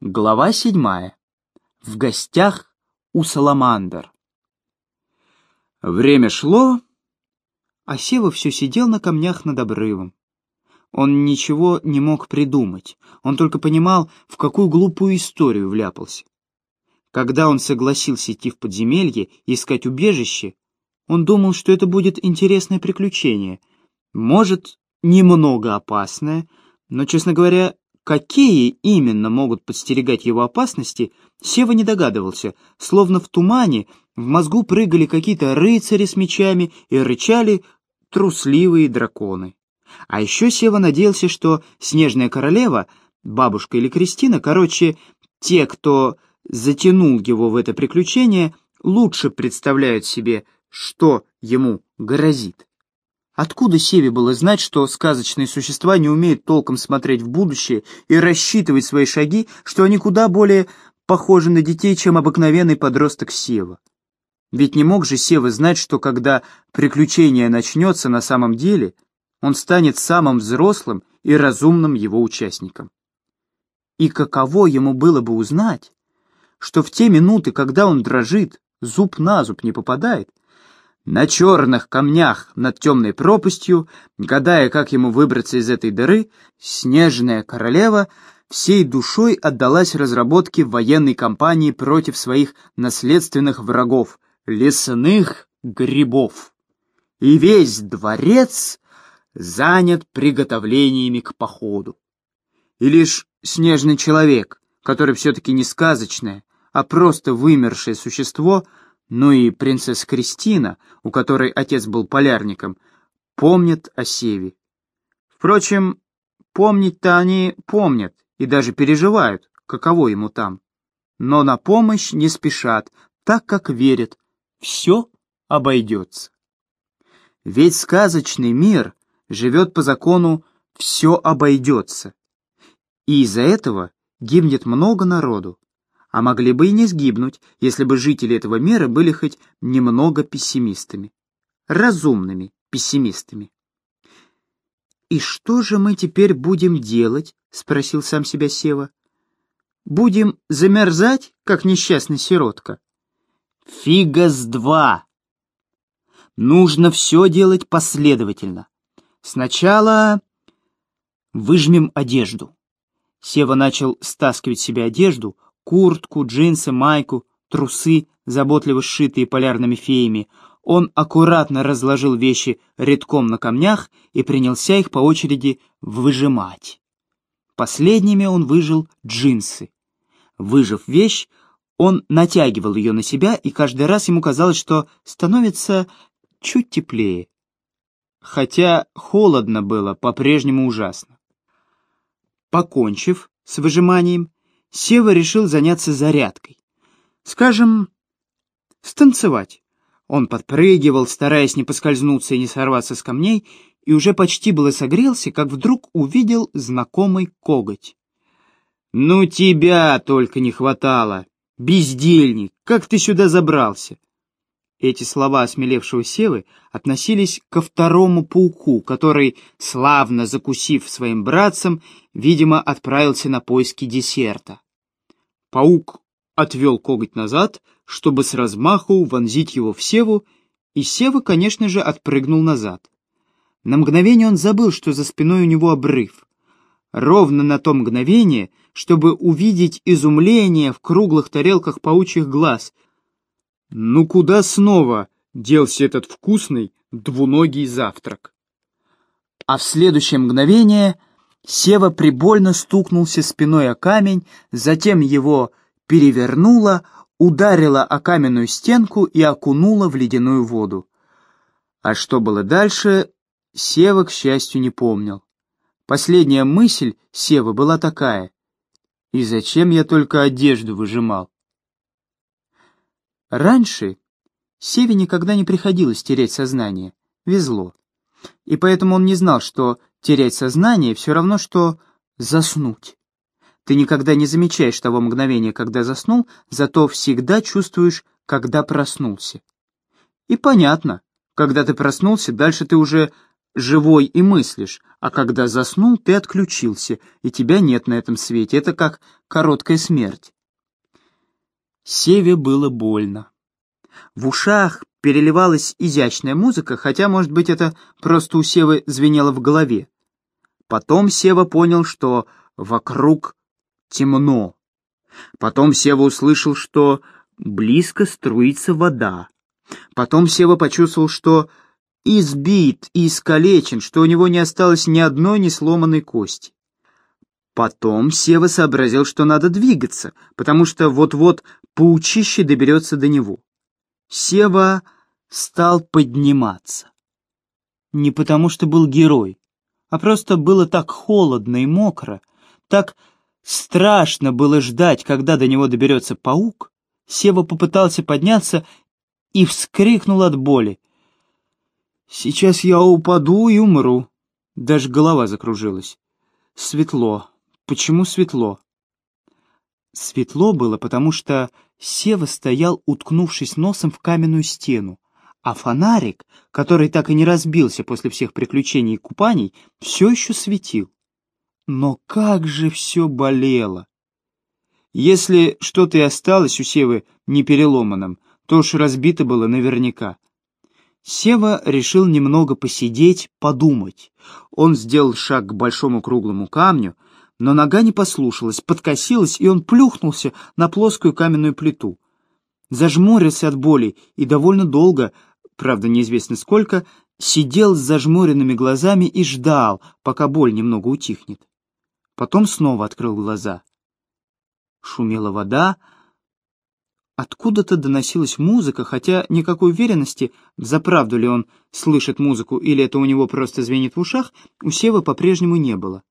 Глава седьмая. В гостях у Саламандр. Время шло, а Сева все сидел на камнях над обрывом. Он ничего не мог придумать, он только понимал, в какую глупую историю вляпался. Когда он согласился идти в подземелье и искать убежище, он думал, что это будет интересное приключение, может, немного опасное, но, честно говоря, Какие именно могут подстерегать его опасности, Сева не догадывался, словно в тумане в мозгу прыгали какие-то рыцари с мечами и рычали трусливые драконы. А еще Сева надеялся, что Снежная Королева, бабушка или Кристина, короче, те, кто затянул его в это приключение, лучше представляют себе, что ему грозит. Откуда Севе было знать, что сказочные существа не умеют толком смотреть в будущее и рассчитывать свои шаги, что они куда более похожи на детей, чем обыкновенный подросток Сева? Ведь не мог же Сева знать, что когда приключение начнется на самом деле, он станет самым взрослым и разумным его участником. И каково ему было бы узнать, что в те минуты, когда он дрожит, зуб на зуб не попадает, на черных камнях над темной пропастью, гадая, как ему выбраться из этой дыры, снежная королева всей душой отдалась разработке военной кампании против своих наследственных врагов — лесных грибов. И весь дворец занят приготовлениями к походу. И лишь снежный человек, который все-таки не сказочное, а просто вымершее существо — ну и принцесса Кристина, у которой отец был полярником, помнят о Севе. Впрочем, помнить-то они помнят и даже переживают, каково ему там. Но на помощь не спешат, так как верят, все обойдется. Ведь сказочный мир живет по закону «все обойдется», и из-за этого гибнет много народу а могли бы и не сгибнуть, если бы жители этого мира были хоть немного пессимистами. Разумными пессимистами. «И что же мы теперь будем делать?» — спросил сам себя Сева. «Будем замерзать, как несчастный сиротка?» «Фига с два!» Нужно все делать последовательно. Сначала выжмем одежду. Сева начал стаскивать себе одежду, куртку, джинсы, майку, трусы, заботливо сшитые полярными феями. Он аккуратно разложил вещи редком на камнях и принялся их по очереди выжимать. Последними он выжил джинсы. Выжив вещь, он натягивал ее на себя, и каждый раз ему казалось, что становится чуть теплее. Хотя холодно было по-прежнему ужасно. Покончив с выжиманием, Сева решил заняться зарядкой. Скажем, станцевать. Он подпрыгивал, стараясь не поскользнуться и не сорваться с камней, и уже почти было согрелся, как вдруг увидел знакомый коготь. «Ну тебя только не хватало! Бездельник! Как ты сюда забрался?» Эти слова осмелевшего Севы относились ко второму пауку, который, славно закусив своим братцем, видимо, отправился на поиски десерта. Паук отвел коготь назад, чтобы с размаху вонзить его в Севу, и Сева, конечно же, отпрыгнул назад. На мгновение он забыл, что за спиной у него обрыв. Ровно на то мгновение, чтобы увидеть изумление в круглых тарелках паучьих глаз — ну куда снова делся этот вкусный двуногий завтрак? А в следующее мгновение Сева прибольно стукнулся спиной о камень, затем его перевернуло, ударило о каменную стенку и окунуло в ледяную воду. А что было дальше, Сева, к счастью, не помнил. Последняя мысль Севы была такая. И зачем я только одежду выжимал? Раньше Севе никогда не приходилось терять сознание, везло. И поэтому он не знал, что терять сознание все равно, что заснуть. Ты никогда не замечаешь того мгновения, когда заснул, зато всегда чувствуешь, когда проснулся. И понятно, когда ты проснулся, дальше ты уже живой и мыслишь, а когда заснул, ты отключился, и тебя нет на этом свете. Это как короткая смерть. Севе было больно. В ушах переливалась изящная музыка, хотя, может быть, это просто у Севы звенело в голове. Потом Сева понял, что вокруг темно. Потом Сева услышал, что близко струится вода. Потом Сева почувствовал, что избит и искалечен, что у него не осталось ни одной не сломанной кости. Потом Сева сообразил, что надо двигаться, потому что вот-вот паучище доберется до него. Сева стал подниматься. Не потому что был герой, а просто было так холодно и мокро, так страшно было ждать, когда до него доберется паук. Сева попытался подняться и вскрикнул от боли. «Сейчас я упаду и умру». Даже голова закружилась. Светло. Почему светло? Светло было, потому что Сева стоял, уткнувшись носом в каменную стену, а фонарик, который так и не разбился после всех приключений и купаний, все еще светил. Но как же все болело! Если что-то и осталось у Севы непереломанным, то уж разбито было наверняка. Сева решил немного посидеть, подумать. Он сделал шаг к большому круглому камню, но нога не послушалась, подкосилась, и он плюхнулся на плоскую каменную плиту. Зажмурился от боли и довольно долго, правда неизвестно сколько, сидел с зажмуренными глазами и ждал, пока боль немного утихнет. Потом снова открыл глаза. Шумела вода, Откуда-то доносилась музыка, хотя никакой уверенности, взаправду ли он слышит музыку или это у него просто звенит в ушах, у Севы по-прежнему не было.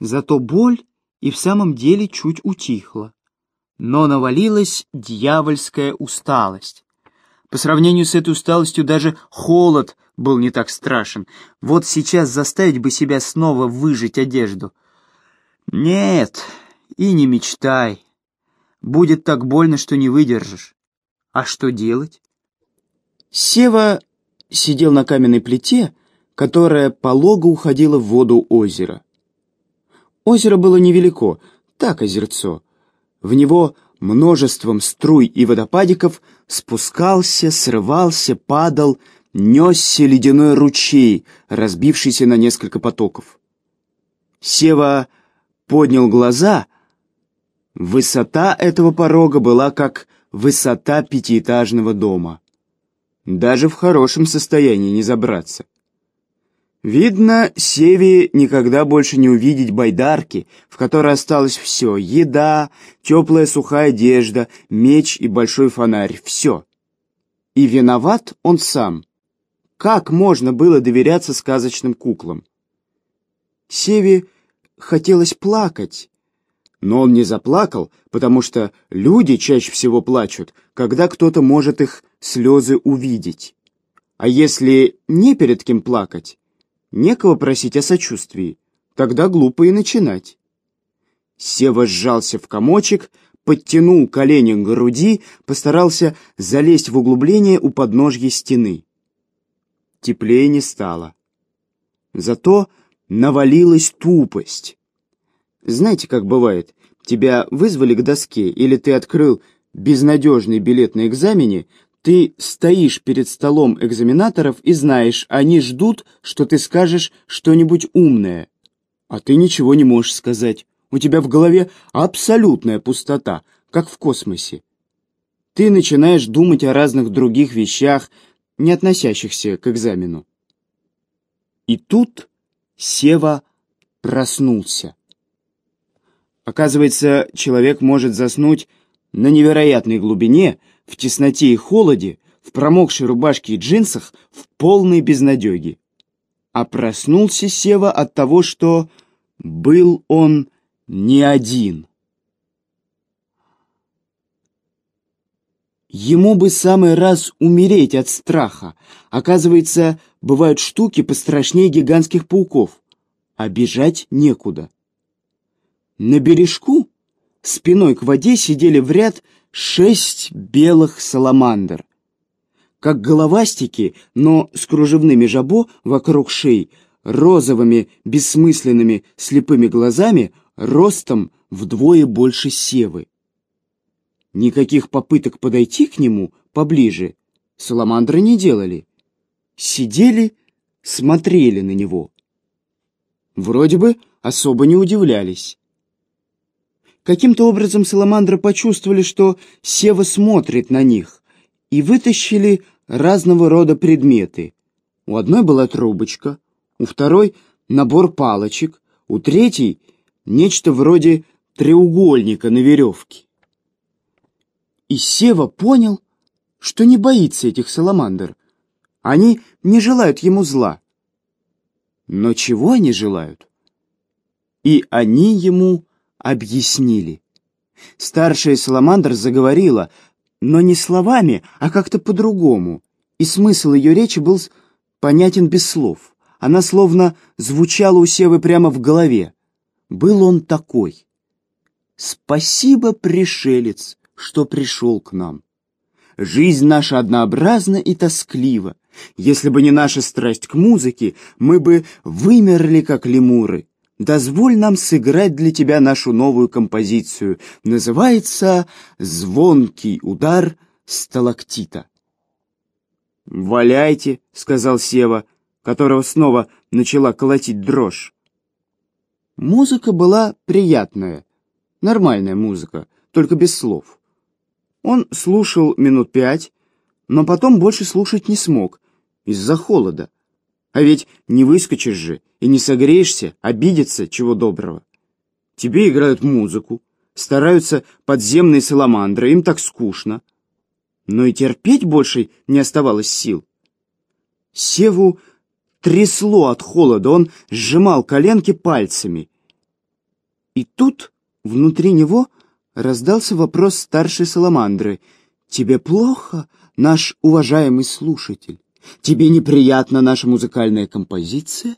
Зато боль и в самом деле чуть утихла. Но навалилась дьявольская усталость. По сравнению с этой усталостью даже холод был не так страшен. Вот сейчас заставить бы себя снова выжить одежду. Нет, и не мечтай. Будет так больно, что не выдержишь. А что делать? Сева сидел на каменной плите, которая полого уходила в воду озера. Озеро было невелико, так озерцо. В него множеством струй и водопадиков спускался, срывался, падал, несся ледяной ручей, разбившийся на несколько потоков. Сева поднял глаза Высота этого порога была как высота пятиэтажного дома. Даже в хорошем состоянии не забраться. Видно, Севе никогда больше не увидеть байдарки, в которой осталось все — еда, теплая сухая одежда, меч и большой фонарь — все. И виноват он сам. Как можно было доверяться сказочным куклам? Севе хотелось плакать, но он не заплакал, потому что люди чаще всего плачут, когда кто-то может их слезы увидеть. А если не перед кем плакать, некого просить о сочувствии, тогда глупо и начинать. Сева сжался в комочек, подтянул колени к груди, постарался залезть в углубление у подножья стены. Теплее не стало. Зато навалилась тупость. Знаете, как бывает? Тебя вызвали к доске, или ты открыл безнадежный билет на экзамене, ты стоишь перед столом экзаменаторов и знаешь, они ждут, что ты скажешь что-нибудь умное. А ты ничего не можешь сказать. У тебя в голове абсолютная пустота, как в космосе. Ты начинаешь думать о разных других вещах, не относящихся к экзамену. И тут Сева проснулся. Оказывается, человек может заснуть на невероятной глубине, в тесноте и холоде, в промокшей рубашке и джинсах, в полной безнадеге. А проснулся Сева от того, что был он не один. Ему бы самый раз умереть от страха. Оказывается, бывают штуки пострашнее гигантских пауков, а бежать некуда. На бережку спиной к воде сидели в ряд шесть белых саламандр. как головастики, но с кружевными жабо вокруг шеи, розовыми, бессмысленными, слепыми глазами, ростом вдвое больше севы. Никаких попыток подойти к нему поближе саламандры не делали. Сидели, смотрели на него. Вроде бы особо не удивлялись. Каким-то образом саламандры почувствовали, что Сева смотрит на них, и вытащили разного рода предметы. У одной была трубочка, у второй — набор палочек, у третьей — нечто вроде треугольника на веревке. И Сева понял, что не боится этих саламандр. Они не желают ему зла. Но чего они желают? И они ему объяснили. Старшая саламандр заговорила, но не словами, а как-то по-другому, и смысл ее речи был понятен без слов. Она словно звучала у Севы прямо в голове. Был он такой. «Спасибо, пришелец, что пришел к нам. Жизнь наша однообразна и тосклива. Если бы не наша страсть к музыке, мы бы вымерли, как лемуры. Дозволь нам сыграть для тебя нашу новую композицию. Называется «Звонкий удар сталактита». «Валяйте», — сказал Сева, которого снова начала колотить дрожь. Музыка была приятная, нормальная музыка, только без слов. Он слушал минут пять, но потом больше слушать не смог из-за холода. А ведь не выскочишь же и не согреешься, обидеться, чего доброго. Тебе играют музыку, стараются подземные саламандры, им так скучно. Но и терпеть больше не оставалось сил. Севу трясло от холода, он сжимал коленки пальцами. И тут внутри него раздался вопрос старшей саламандры. «Тебе плохо, наш уважаемый слушатель?» Тебе неприятна наша музыкальная композиция?»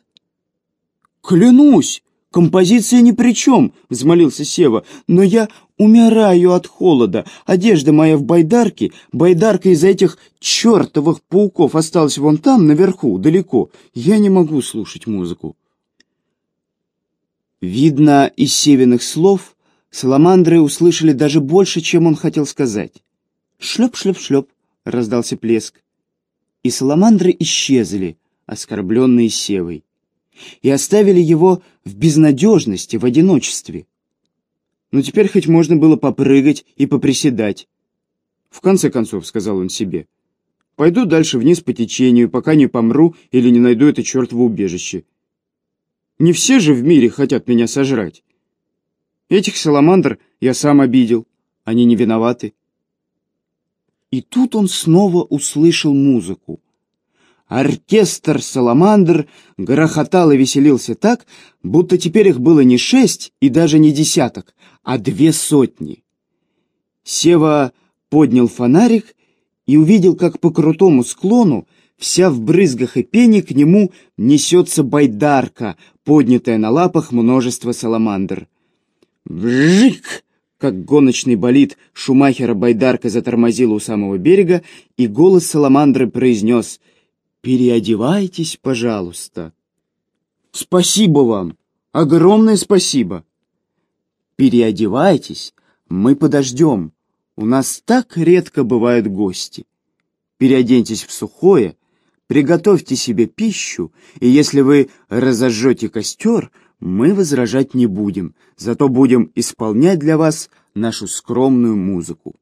«Клянусь, композиция ни при чем», — взмолился Сева, «но я умираю от холода. Одежда моя в байдарке, байдарка из этих чертовых пауков осталась вон там, наверху, далеко. Я не могу слушать музыку». Видно, из Севиных слов саламандры услышали даже больше, чем он хотел сказать. «Шлеп-шлеп-шлеп», — раздался плеск и саламандры исчезли, оскорбленные Севой, и оставили его в безнадежности, в одиночестве. Но теперь хоть можно было попрыгать и поприседать. В конце концов, сказал он себе, пойду дальше вниз по течению, пока не помру или не найду это чертово убежище. Не все же в мире хотят меня сожрать. Этих саламандр я сам обидел, они не виноваты. И тут он снова услышал музыку. Оркестр «Саламандр» грохотал и веселился так, будто теперь их было не шесть и даже не десяток, а две сотни. Сева поднял фонарик и увидел, как по крутому склону, вся в брызгах и пене, к нему несется байдарка, поднятая на лапах множество саламандр. «Вжик!» Как гоночный болид Шумахера Байдарка затормозила у самого берега, и голос Саламандры произнес «Переодевайтесь, пожалуйста». «Спасибо вам! Огромное спасибо!» «Переодевайтесь, мы подождем. У нас так редко бывают гости. Переоденьтесь в сухое, приготовьте себе пищу, и если вы разожжете костер — мы возражать не будем, зато будем исполнять для вас нашу скромную музыку.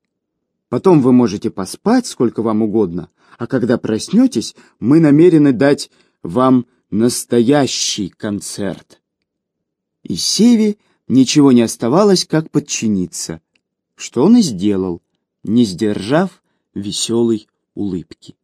Потом вы можете поспать сколько вам угодно, а когда проснетесь, мы намерены дать вам настоящий концерт. И Севе ничего не оставалось, как подчиниться, что он и сделал, не сдержав веселой улыбки.